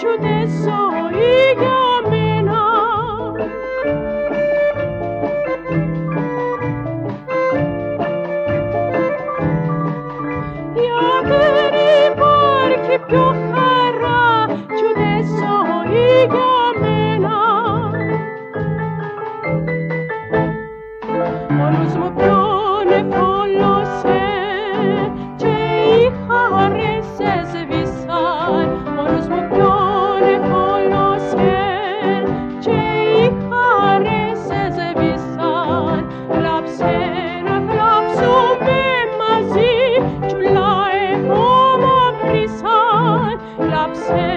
today. steps.